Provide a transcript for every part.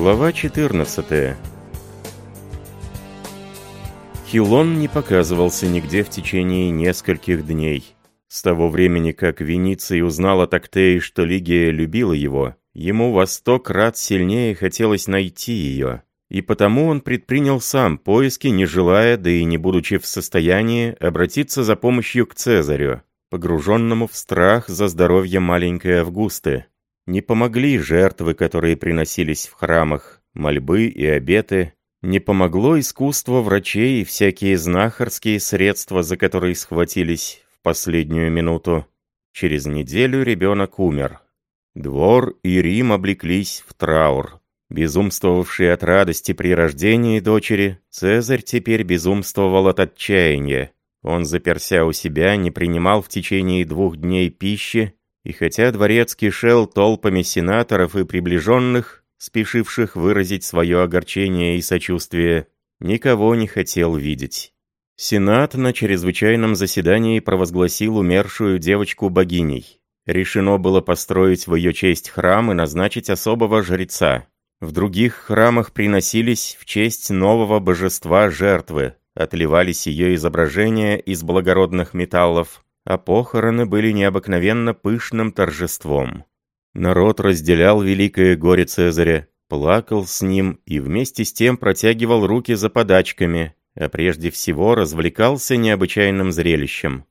Глава 14 Хилон не показывался нигде в течение нескольких дней. С того времени, как Вениций узнал от Актеи, что Лигия любила его, ему во сто крат сильнее хотелось найти ее. И потому он предпринял сам поиски, не желая, да и не будучи в состоянии, обратиться за помощью к Цезарю, погруженному в страх за здоровье маленькой Августы. Не помогли жертвы, которые приносились в храмах, мольбы и обеты. Не помогло искусство врачей и всякие знахарские средства, за которые схватились в последнюю минуту. Через неделю ребенок умер. Двор и Рим облеклись в траур. Безумствовавший от радости при рождении дочери, Цезарь теперь безумствовал от отчаяния. Он, заперся у себя, не принимал в течение двух дней пищи и хотя дворец кишел толпами сенаторов и приближенных, спешивших выразить свое огорчение и сочувствие, никого не хотел видеть. Сенат на чрезвычайном заседании провозгласил умершую девочку богиней. Решено было построить в ее честь храм и назначить особого жреца. В других храмах приносились в честь нового божества жертвы, отливались ее изображения из благородных металлов, а похороны были необыкновенно пышным торжеством. Народ разделял великое горе Цезаря, плакал с ним и вместе с тем протягивал руки за подачками, а прежде всего развлекался необычайным зрелищем.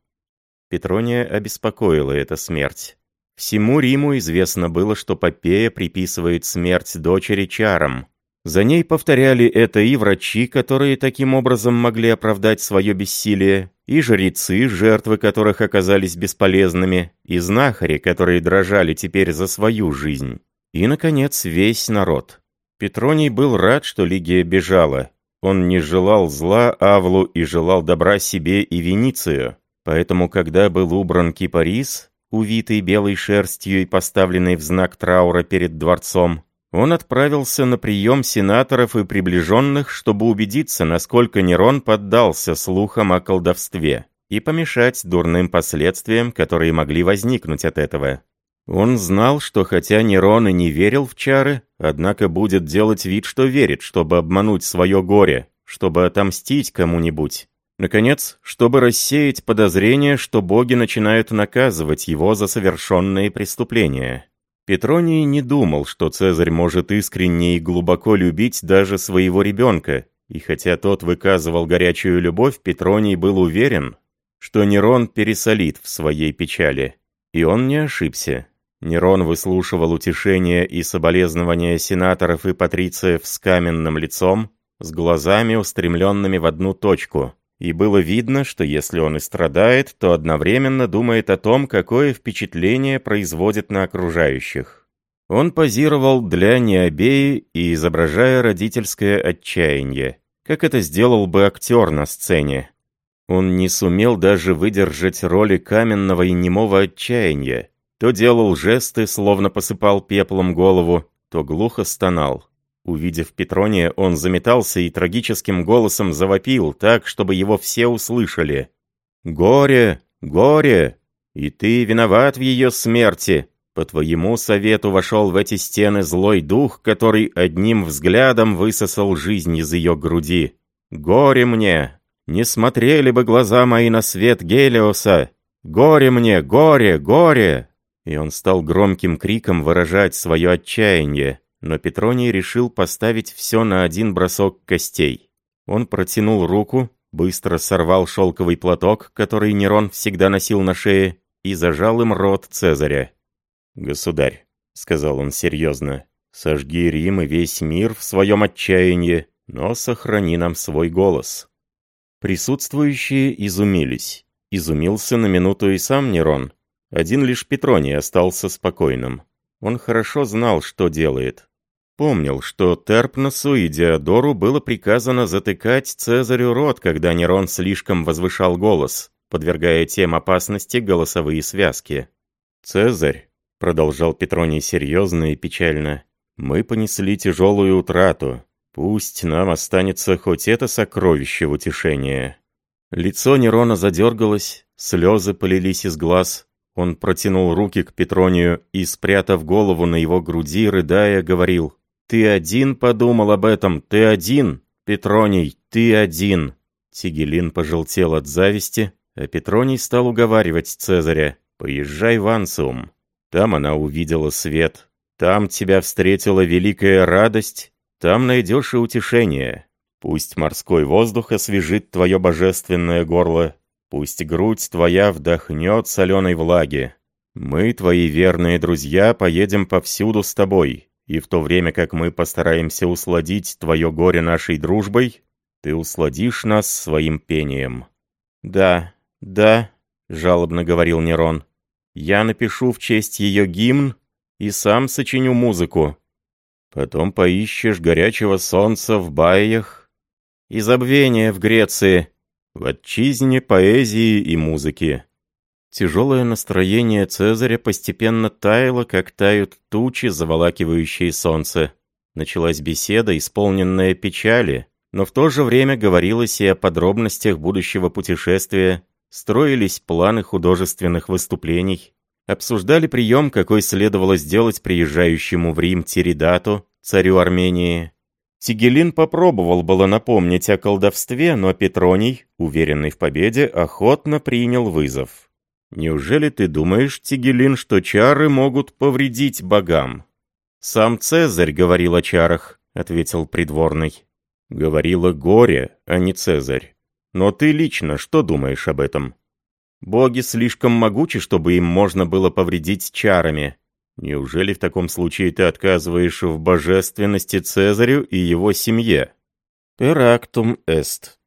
Петрония обеспокоила эта смерть. Всему Риму известно было, что Попея приписывает смерть дочери чарам, за ней повторяли это и врачи, которые таким образом могли оправдать свое бессилие, и жрецы, жертвы которых оказались бесполезными, и знахари, которые дрожали теперь за свою жизнь. И, наконец, весь народ. Петроний был рад, что Лигия бежала. Он не желал зла Авлу и желал добра себе и Веницию. Поэтому, когда был убран кипарис, увитый белой шерстью и поставленный в знак траура перед дворцом, он отправился на прием сенаторов и приближенных, чтобы убедиться, насколько Нерон поддался слухам о колдовстве и помешать дурным последствиям, которые могли возникнуть от этого. Он знал, что хотя Нерон и не верил в чары, однако будет делать вид, что верит, чтобы обмануть свое горе, чтобы отомстить кому-нибудь. Наконец, чтобы рассеять подозрение, что боги начинают наказывать его за совершенные преступления. Петроний не думал, что Цезарь может искренне и глубоко любить даже своего ребенка, и хотя тот выказывал горячую любовь, Петроний был уверен, что Нерон пересолит в своей печали. И он не ошибся. Нерон выслушивал утешения и соболезнования сенаторов и патрициев с каменным лицом, с глазами, устремленными в одну точку, и было видно, что если он и страдает, то одновременно думает о том, какое впечатление производит на окружающих. Он позировал для Необеи и изображая родительское отчаяние, как это сделал бы актер на сцене. Он не сумел даже выдержать роли каменного и немого отчаяния. То делал жесты, словно посыпал пеплом голову, то глухо стонал. Увидев Петрония, он заметался и трагическим голосом завопил так, чтобы его все услышали. «Горе! Горе! И ты виноват в ее смерти!» По твоему совету вошел в эти стены злой дух, который одним взглядом высосал жизнь из ее груди. Горе мне! Не смотрели бы глаза мои на свет Гелиоса! Горе мне! Горе! Горе!» И он стал громким криком выражать свое отчаяние но Петроний решил поставить все на один бросок костей. Он протянул руку, быстро сорвал шелковый платок, который Нерон всегда носил на шее, и зажал им рот Цезаря. «Государь», — сказал он серьезно, — «сожги Рим и весь мир в своем отчаянии, но сохрани нам свой голос». Присутствующие изумились. Изумился на минуту и сам Нерон. Один лишь Петроний остался спокойным. Он хорошо знал, что делает. Помнил, что Терпносу и Диодору было приказано затыкать Цезарю рот, когда Нерон слишком возвышал голос, подвергая тем опасности голосовые связки. «Цезарь», — продолжал Петроний серьезно и печально, — «мы понесли тяжелую утрату. Пусть нам останется хоть это сокровище в утешение». Лицо Нерона задергалось, слезы полились из глаз. Он протянул руки к Петронию и, спрятав голову на его груди, рыдая, говорил — Ты один подумал об этом, ты один, Петроний, ты один!» Тигелин пожелтел от зависти, а Петроний стал уговаривать Цезаря. «Поезжай в Ансиум». Там она увидела свет. Там тебя встретила великая радость. Там найдешь и утешение. Пусть морской воздух освежит твое божественное горло. Пусть грудь твоя вдохнет соленой влаги. Мы, твои верные друзья, поедем повсюду с тобой. И в то время как мы постараемся усладить твое горе нашей дружбой, ты усладишь нас своим пением». «Да, да», — жалобно говорил Нерон. «Я напишу в честь ее гимн и сам сочиню музыку. Потом поищешь горячего солнца в баях и забвения в Греции, в отчизне поэзии и музыки». Тяжелое настроение Цезаря постепенно таяло, как тают тучи, заволакивающие солнце. Началась беседа, исполненная печали, но в то же время говорилось и о подробностях будущего путешествия, строились планы художественных выступлений, обсуждали прием, какой следовало сделать приезжающему в Рим Тиридату, царю Армении. Тигелин попробовал было напомнить о колдовстве, но Петроний, уверенный в победе, охотно принял вызов. «Неужели ты думаешь, Тигелин, что чары могут повредить богам?» «Сам Цезарь говорил о чарах», — ответил придворный. Говорила горе, а не Цезарь. Но ты лично что думаешь об этом? Боги слишком могучи, чтобы им можно было повредить чарами. Неужели в таком случае ты отказываешь в божественности Цезарю и его семье? «Перактум эст».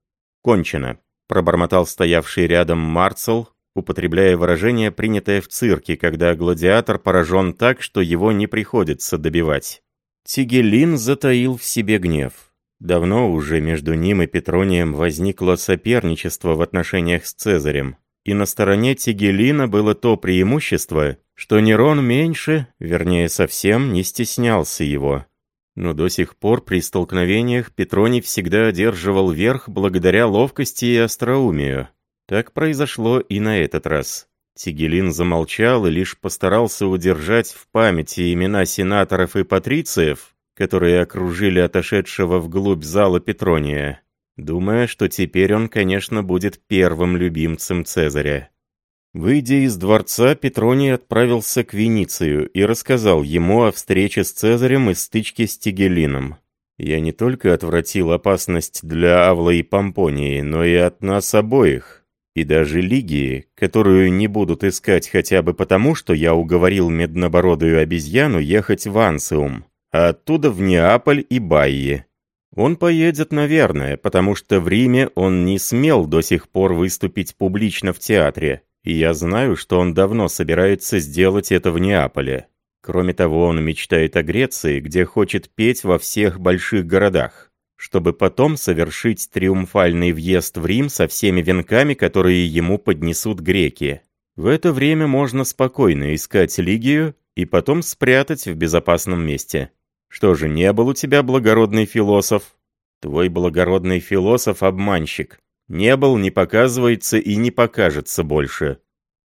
«Кончено», — пробормотал стоявший рядом Марцел, употребляя выражение, принятое в цирке, когда гладиатор поражен так, что его не приходится добивать. Тигелин затаил в себе гнев. Давно уже между ним и Петронием возникло соперничество в отношениях с Цезарем, и на стороне Тигелина было то преимущество, что Нерон меньше, вернее совсем, не стеснялся его. Но до сих пор при столкновениях Петроний всегда одерживал верх благодаря ловкости и остроумию. Так произошло и на этот раз. Тигелин замолчал и лишь постарался удержать в памяти имена сенаторов и патрициев, которые окружили отошедшего вглубь зала Петрония, думая, что теперь он, конечно, будет первым любимцем Цезаря. Выйдя из дворца, Петроний отправился к Веницию и рассказал ему о встрече с Цезарем и стычке с Тигелином. «Я не только отвратил опасность для Авла и Помпонии, но и от нас обоих, и даже Лигии, которую не будут искать хотя бы потому, что я уговорил меднобородую обезьяну ехать в Ансиум а оттуда в Неаполь и Байи. Он поедет, наверное, потому что в Риме он не смел до сих пор выступить публично в театре, и я знаю, что он давно собирается сделать это в Неаполе. Кроме того, он мечтает о Греции, где хочет петь во всех больших городах, чтобы потом совершить триумфальный въезд в Рим со всеми венками, которые ему поднесут греки. В это время можно спокойно искать Лигию и потом спрятать в безопасном месте. Что же, не был у тебя благородный философ? Твой благородный философ — обманщик. Не был, не показывается и не покажется больше.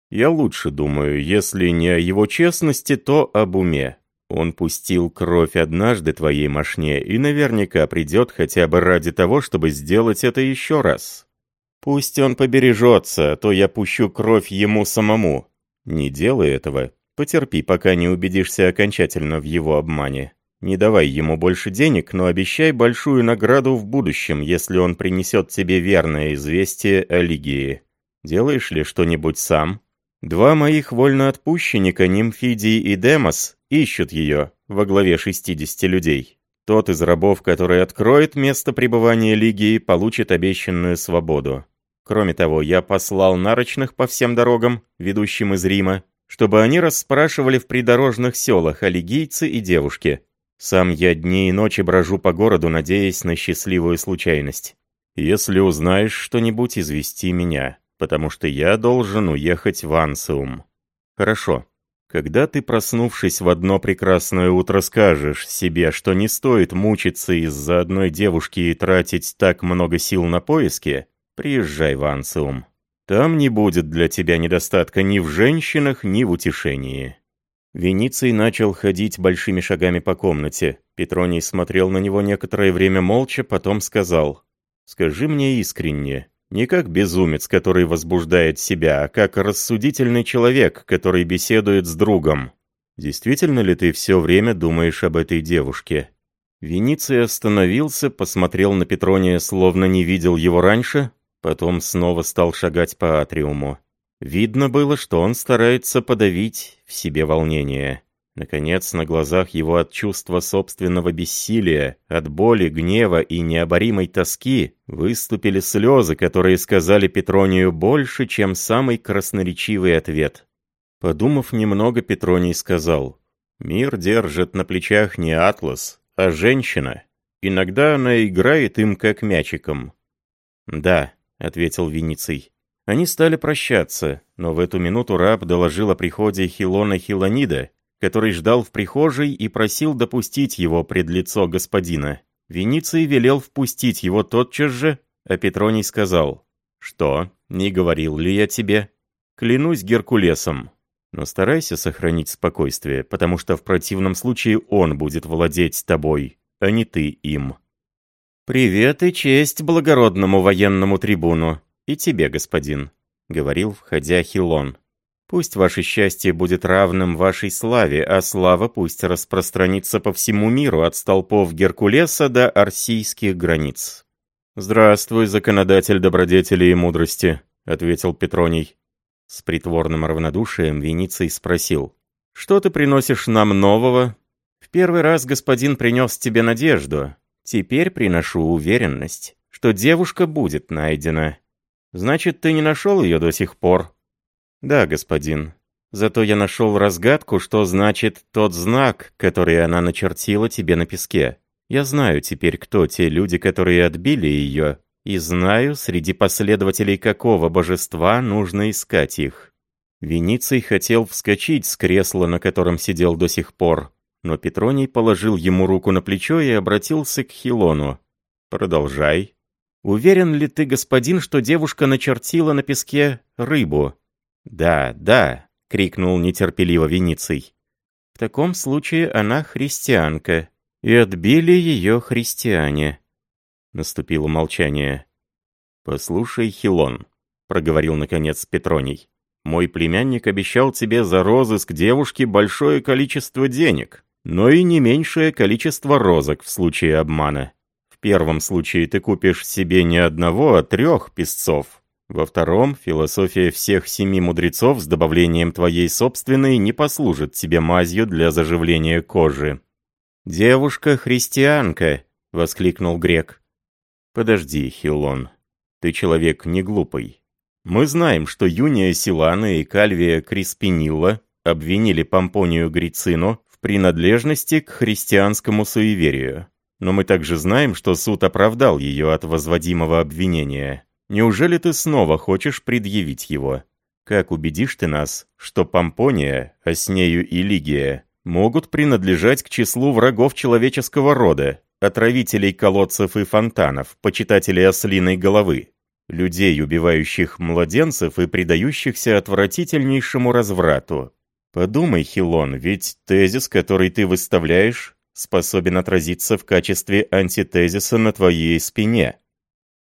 Я лучше думаю, если не о его честности, то об уме. Он пустил кровь однажды твоей мошне и наверняка придет хотя бы ради того, чтобы сделать это еще раз. Пусть он побережется, а то я пущу кровь ему самому. Не делай этого. Потерпи, пока не убедишься окончательно в его обмане. Не давай ему больше денег, но обещай большую награду в будущем, если он принесет тебе верное известие о Лигии. Делаешь ли что-нибудь сам? Два моих вольноотпущенника, Нимфидий и Демос, ищут ее во главе 60 людей. Тот из рабов, который откроет место пребывания Лигии, получит обещанную свободу. Кроме того, я послал нарочных по всем дорогам, ведущим из Рима, чтобы они расспрашивали в придорожных селах о лигийце и девушке, сам я дни и ночи брожу по городу, надеясь на счастливую случайность. Если узнаешь что-нибудь, извести меня, потому что я должен уехать в Ансиум. Хорошо. Когда ты, проснувшись в одно прекрасное утро, скажешь себе, что не стоит мучиться из-за одной девушки и тратить так много сил на поиски, приезжай в Ансиум. Там не будет для тебя недостатка ни в женщинах, ни в утешении. Вениций начал ходить большими шагами по комнате. Петроний смотрел на него некоторое время молча, потом сказал, «Скажи мне искренне, не как безумец, который возбуждает себя, а как рассудительный человек, который беседует с другом. Действительно ли ты все время думаешь об этой девушке?» Вениций остановился, посмотрел на Петрония, словно не видел его раньше, потом снова стал шагать по атриуму. Видно было, что он старается подавить в себе волнение. Наконец, на глазах его от чувства собственного бессилия, от боли, гнева и необоримой тоски выступили слезы, которые сказали Петронию больше, чем самый красноречивый ответ. Подумав немного, Петроний сказал, «Мир держит на плечах не атлас, а женщина. Иногда она играет им как мячиком». «Да», — ответил Вениций. Они стали прощаться, но в эту минуту раб доложил о приходе Хилона Хилонида, который ждал в прихожей и просил допустить его пред лицо господина. Вениций велел впустить его тотчас же, а Петроний сказал, «Что, не говорил ли я тебе? Клянусь Геркулесом. Но старайся сохранить спокойствие, потому что в противном случае он будет владеть тобой, а не ты им». «Привет и честь благородному военному трибуну», «И тебе, господин», — говорил, входя Хилон. «Пусть ваше счастье будет равным вашей славе, а слава пусть распространится по всему миру от столпов Геркулеса до арсийских границ». «Здравствуй, законодатель добродетели и мудрости», — ответил Петроний. С притворным равнодушием Вениций спросил. «Что ты приносишь нам нового?» «В первый раз господин принес тебе надежду. Теперь приношу уверенность, что девушка будет найдена. Значит, ты не нашел ее до сих пор?» «Да, господин. Зато я нашел разгадку, что значит тот знак, который она начертила тебе на песке. Я знаю теперь, кто те люди, которые отбили ее, и знаю, среди последователей какого божества нужно искать их». Вениций хотел вскочить с кресла, на котором сидел до сих пор, но Петроний положил ему руку на плечо и обратился к Хилону. «Продолжай». «Уверен ли ты, господин, что девушка начертила на песке рыбу?» «Да, да», — крикнул нетерпеливо Вениций. «В таком случае она христианка, и отбили ее христиане». Наступило молчание. «Послушай, Хилон», — проговорил наконец Петроний. «Мой племянник обещал тебе за розыск девушки большое количество денег, но и не меньшее количество розок в случае обмана. В первом случае ты купишь себе не одного, а трех песцов. Во втором, философия всех семи мудрецов с добавлением твоей собственной не послужит тебе мазью для заживления кожи. «Девушка-христианка!» — воскликнул грек. «Подожди, Хилон. Ты человек не глупый. Мы знаем, что Юния Силана и Кальвия Криспинилла обвинили Помпонию Грицину в принадлежности к христианскому суеверию. Но мы также знаем, что суд оправдал ее от возводимого обвинения. Неужели ты снова хочешь предъявить его? Как убедишь ты нас, что Помпония, а с нею и Лигия, могут принадлежать к числу врагов человеческого рода, отравителей колодцев и фонтанов, почитателей ослиной головы, людей, убивающих младенцев и предающихся отвратительнейшему разврату? Подумай, Хилон, ведь тезис, который ты выставляешь, способен отразиться в качестве антитезиса на твоей спине».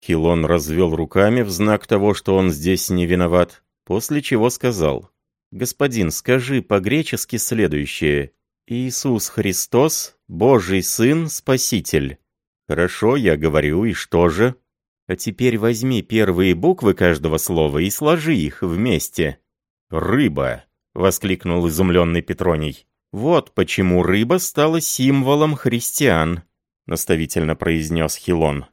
Хилон развел руками в знак того, что он здесь не виноват, после чего сказал, «Господин, скажи по-гречески следующее. Иисус Христос, Божий Сын, Спаситель». «Хорошо, я говорю, и что же?» «А теперь возьми первые буквы каждого слова и сложи их вместе». «Рыба!» — воскликнул изумленный Петроний. «Вот почему рыба стала символом христиан», — наставительно произнес Хилон.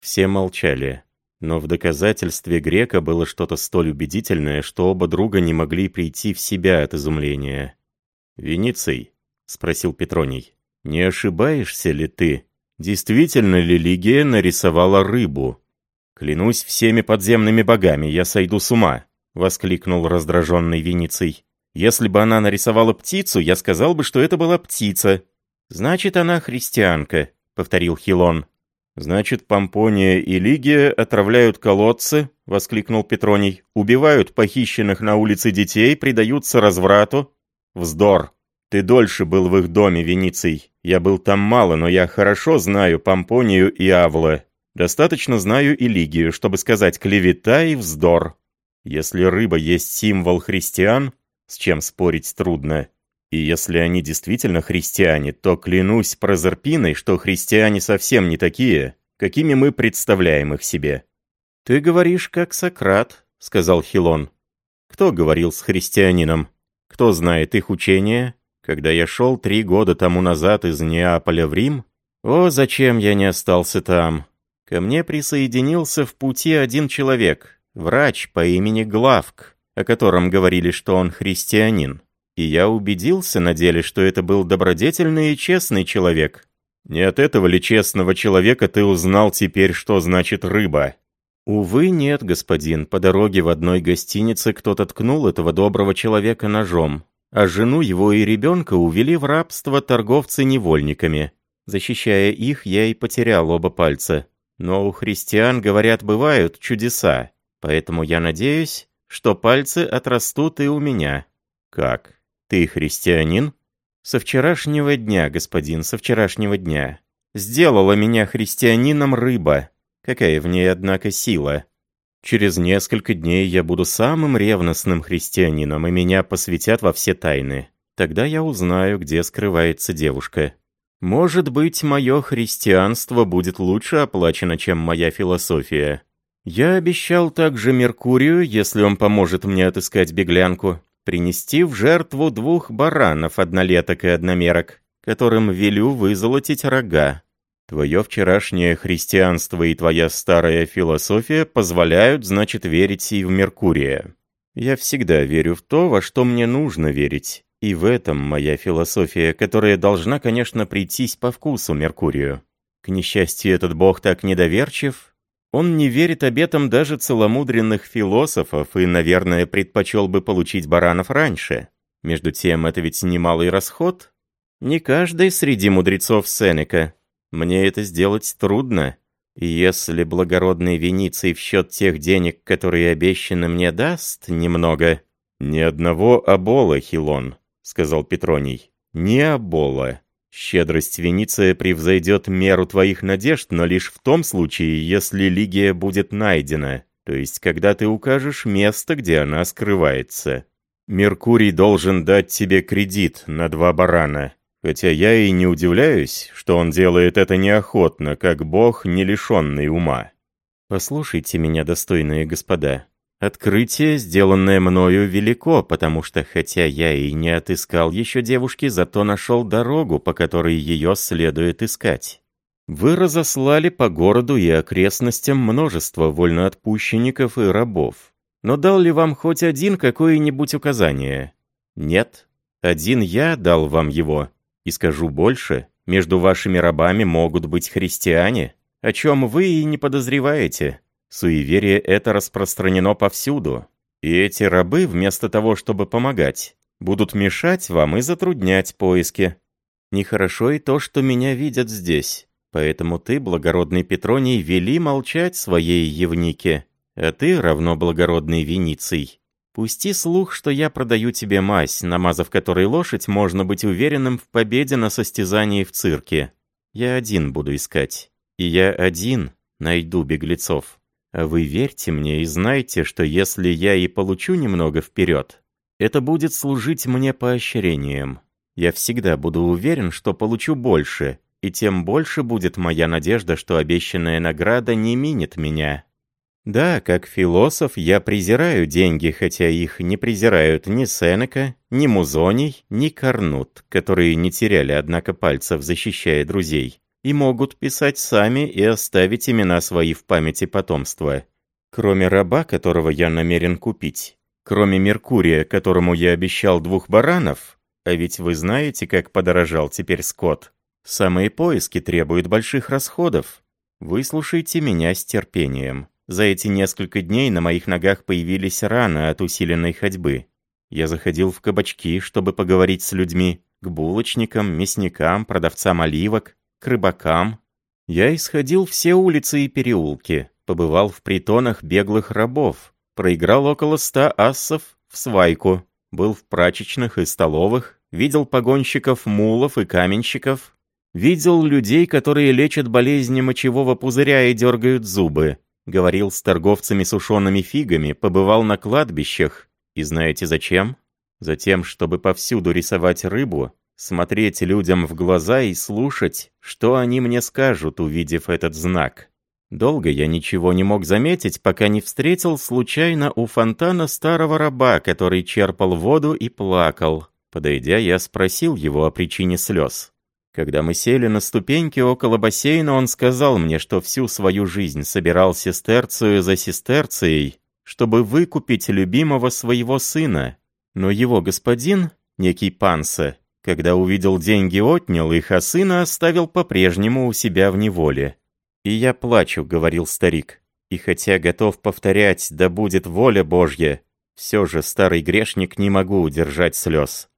Все молчали, но в доказательстве грека было что-то столь убедительное, что оба друга не могли прийти в себя от изумления. «Вениций», — спросил Петроний, — «не ошибаешься ли ты? Действительно ли Лигия нарисовала рыбу?» «Клянусь всеми подземными богами, я сойду с ума», — воскликнул раздраженный Вениций. Если бы она нарисовала птицу, я сказал бы, что это была птица. Значит, она христианка, повторил Хилон. Значит, Помпония и Лигия отравляют колодцы, воскликнул Петроний. Убивают похищенных на улице детей, предаются разврату. Вздор, Ты дольше был в их доме, Вениций. Я был там мало, но я хорошо знаю Помпонию и Авла. Достаточно знаю и Лигию, чтобы сказать клевета и вздор. Если рыба есть символ христиан, с чем спорить трудно, и если они действительно христиане, то клянусь прозерпиной, что христиане совсем не такие, какими мы представляем их себе. «Ты говоришь, как Сократ», — сказал Хилон. «Кто говорил с христианином? Кто знает их учение? Когда я шел три года тому назад из Неаполя в Рим, о, зачем я не остался там? Ко мне присоединился в пути один человек, врач по имени Главк, о котором говорили, что он христианин. И я убедился на деле, что это был добродетельный и честный человек. Не от этого ли честного человека ты узнал теперь, что значит рыба? Увы, нет, господин. По дороге в одной гостинице кто-то ткнул этого доброго человека ножом а жену его и ребенка увели в рабство торговцы невольниками. Защищая их, я и потерял оба пальца. Но у христиан, говорят, бывают чудеса, поэтому я надеюсь, что пальцы отрастут и у меня. Как? Ты христианин? Со вчерашнего дня, господин, со вчерашнего дня. Сделала меня христианином рыба. Какая в ней, однако, сила. Через несколько дней я буду самым ревностным христианином, и меня посвятят во все тайны. Тогда я узнаю, где скрывается девушка. Может быть, мое христианство будет лучше оплачено, чем моя философия. Я обещал также Меркурию, если он поможет мне отыскать беглянку, принести в жертву двух баранов, однолеток и одномерок, которым велю вызолотить рога. Твое вчерашнее христианство и твоя старая философия позволяют, значит, верить и в Меркурия. Я всегда верю в то, во что мне нужно верить. И в этом моя философия, которая должна, конечно, прийтись по вкусу Меркурию. К несчастью, этот бог так недоверчив. Он не верит обетам даже целомудренных философов и, наверное, предпочел бы получить баранов раньше. Между тем, это ведь немалый расход. Не каждый среди мудрецов Сенека мне это сделать трудно. Если благородный Вениций в счет тех денег, которые обещаны мне, даст немного...» «Ни одного обола, Хилон», — сказал Петроний. «Ни обола. Щедрость Вениция превзойдет меру твоих надежд, но лишь в том случае, если Лигия будет найдена, то есть когда ты укажешь место, где она скрывается. Меркурий должен дать тебе кредит на два барана, Хотя я и не удивляюсь, что он делает это неохотно, как бог, не лишенный ума. Послушайте меня, достойные господа. Открытие, сделанное мною, велико, потому что, хотя я и не отыскал еще девушки, зато нашел дорогу, по которой ее следует искать. Вы разослали по городу и окрестностям множество вольноотпущенников и рабов. Но дал ли вам хоть один какое-нибудь указание? Нет. Один я дал вам его, и скажу больше, между вашими рабами могут быть христиане, о чем вы и не подозреваете. Суеверие это распространено повсюду. И эти рабы, вместо того, чтобы помогать, будут мешать вам и затруднять поиски. Нехорошо и то, что меня видят здесь. Поэтому ты, благородный Петроний, вели молчать своей Евнике, а ты, равно благородный Вениций, Пусти слух, что я продаю тебе мазь, намазав которой лошадь, можно быть уверенным в победе на состязании в цирке. Я один буду искать. И я один найду беглецов. А вы верьте мне и знайте, что если я и получу немного вперед, это будет служить мне поощрением. Я всегда буду уверен, что получу больше, и тем больше будет моя надежда, что обещанная награда не минит меня. Да, как философ я презираю деньги, хотя их не презирают ни Сенека, ни Музоний, ни Карнут, которые не теряли, однако, пальцев, защищая друзей, и могут писать сами и оставить имена свои в памяти потомства. Кроме раба, которого я намерен купить, кроме Меркурия, которому я обещал двух баранов, а ведь вы знаете, как подорожал теперь скот, самые поиски требуют больших расходов. Выслушайте меня с терпением. За эти несколько дней на моих ногах появились раны от усиленной ходьбы. Я заходил в кабачки, чтобы поговорить с людьми, к булочникам, мясникам, продавцам оливок, к рыбакам. Я исходил все улицы и переулки, побывал в притонах беглых рабов, проиграл около ста ассов в свайку, был в прачечных и столовых, видел погонщиков мулов и каменщиков, видел людей, которые лечат болезни мочевого пузыря и дергают зубы, говорил с торговцами сушеными фигами, побывал на кладбищах. И знаете зачем? Затем, чтобы повсюду рисовать рыбу, смотреть людям в глаза и слушать, что они мне скажут, увидев этот знак. Долго я ничего не мог заметить, пока не встретил случайно у фонтана старого раба, который черпал воду и плакал. Подойдя, я спросил его о причине слез. Когда мы сели на ступеньки около бассейна, он сказал мне, что всю свою жизнь собирал сестерцию за сестерцией, чтобы выкупить любимого своего сына. Но его господин, некий Панса, когда увидел деньги, отнял их, а сына оставил по-прежнему у себя в неволе. «И я плачу», — говорил старик. «И хотя готов повторять, да будет воля Божья, все же, старый грешник, не могу удержать слез».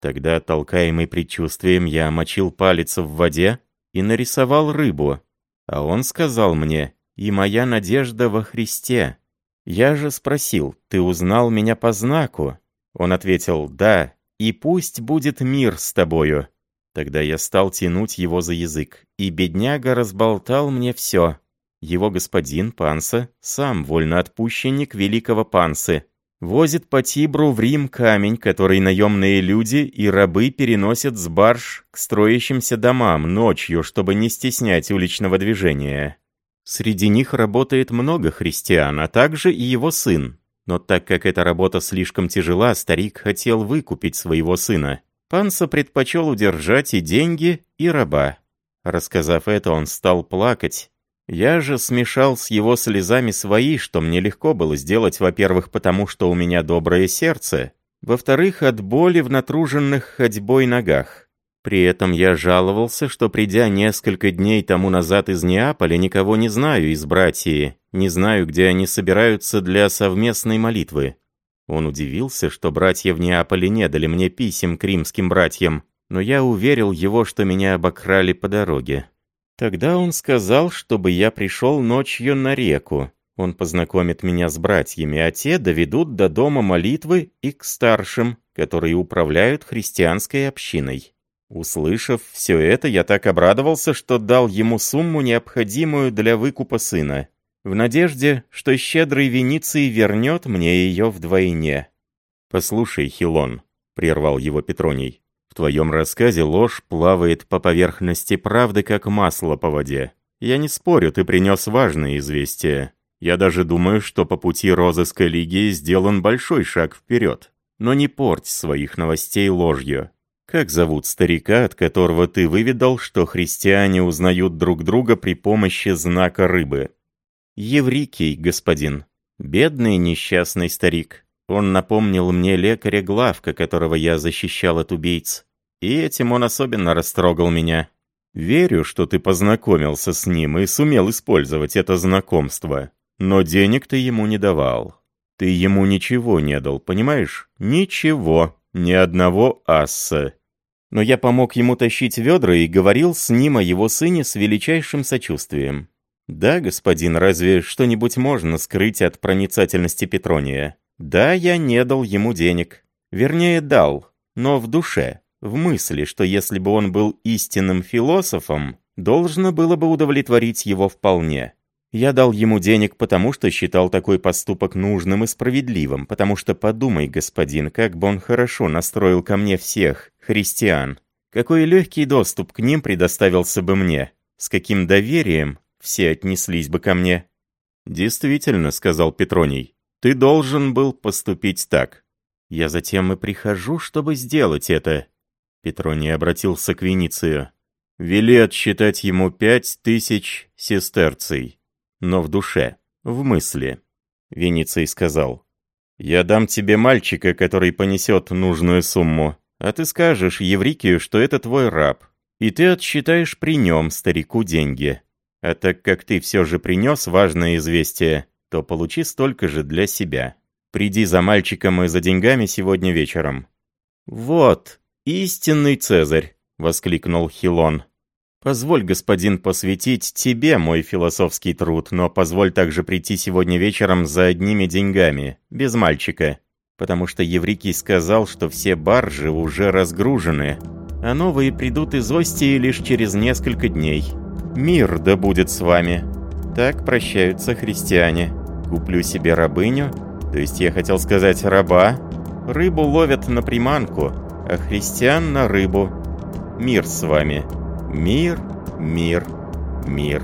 Тогда, толкаемый предчувствием, я мочил палец в воде и нарисовал рыбу. А он сказал мне, «И моя надежда во Христе». Я же спросил, «Ты узнал меня по знаку?» Он ответил, «Да, и пусть будет мир с тобою». Тогда я стал тянуть его за язык, и бедняга разболтал мне все. Его господин, Панса, сам вольноотпущенник великого Пансы, возит по Тибру в Рим камень, который наемные люди и рабы переносят с барж к строящимся домам ночью, чтобы не стеснять уличного движения. Среди них работает много христиан, а также и его сын, но так как эта работа слишком тяжела, старик хотел выкупить своего сына. Панса предпочел удержать и деньги, и раба. Рассказав это, он стал плакать. Я же смешал с его слезами свои, что мне легко было сделать, во-первых, потому что у меня доброе сердце, во-вторых, от боли в натруженных ходьбой ногах. При этом я жаловался, что придя несколько дней тому назад из Неаполя, никого не знаю из братьев, не знаю, где они собираются для совместной молитвы. Он удивился, что братья в Неаполе не дали мне писем к римским братьям, но я уверил его, что меня обокрали по дороге. Тогда он сказал, чтобы я пришел ночью на реку. Он познакомит меня с братьями, а те доведут до дома молитвы и к старшим, которые управляют христианской общиной. Услышав все это, я так обрадовался, что дал ему сумму, необходимую для выкупа сына в надежде, что щедрый Вениций вернет мне ее вдвойне. «Послушай, Хилон», — прервал его Петроний, — «в твоем рассказе ложь плавает по поверхности правды, как масло по воде. Я не спорю, ты принес важное известие. Я даже думаю, что по пути розыска Лигии сделан большой шаг вперед. Но не порть своих новостей ложью. Как зовут старика, от которого ты выведал, что христиане узнают друг друга при помощи знака рыбы?» «Еврикий, господин. Бедный несчастный старик. Он напомнил мне лекаря Главка, которого я защищал от убийц. И этим он особенно растрогал меня. Верю, что ты познакомился с ним и сумел использовать это знакомство. Но денег ты ему не давал. Ты ему ничего не дал, понимаешь? Ничего. Ни одного асса. Но я помог ему тащить ведра и говорил с ним о его сыне с величайшим сочувствием. «Да, господин, разве что-нибудь можно скрыть от проницательности Петрония? Да, я не дал ему денег. Вернее, дал, но в душе, в мысли, что если бы он был истинным философом, должно было бы удовлетворить его вполне. Я дал ему денег потому, что считал такой поступок нужным и справедливым, потому что подумай, господин, как бы он хорошо настроил ко мне всех, христиан. Какой легкий доступ к ним предоставился бы мне, с каким доверием все отнеслись бы ко мне. «Действительно», — сказал Петроний, — «ты должен был поступить так. Я затем и прихожу, чтобы сделать это». Петроний обратился к Веницию. «Вели отсчитать ему пять тысяч сестерций, но в душе, в мысли». Вениций сказал, «Я дам тебе мальчика, который понесет нужную сумму, а ты скажешь Еврикию, что это твой раб, и ты отсчитаешь при нем старику деньги. А так как ты все же принес важное известие, то получи столько же для себя. Приди за мальчиком и за деньгами сегодня вечером». «Вот, истинный Цезарь!» — воскликнул Хилон. «Позволь, господин, посвятить тебе мой философский труд, но позволь также прийти сегодня вечером за одними деньгами, без мальчика. потому что Еврикий сказал, что все баржи уже разгружены, а новые придут из Остии лишь через несколько дней. Мир да будет с вами. Так прощаются христиане. Куплю себе рабыню, то есть я хотел сказать раба. Рыбу ловят на приманку, а христиан на рыбу. Мир с вами. Мир, мир, мир.